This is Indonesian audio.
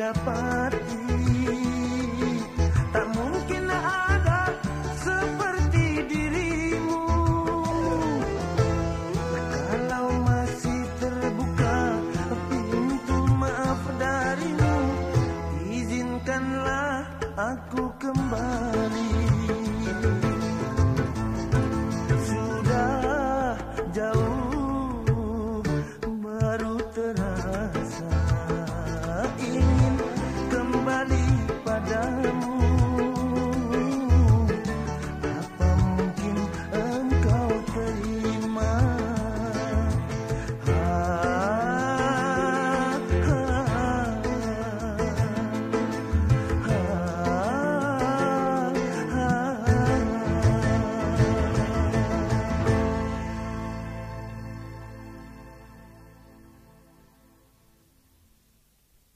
Tak mungkin ada seperti dirimu. Kalau masih terbuka pintu maaf darimu Izinkanlah aku kembali.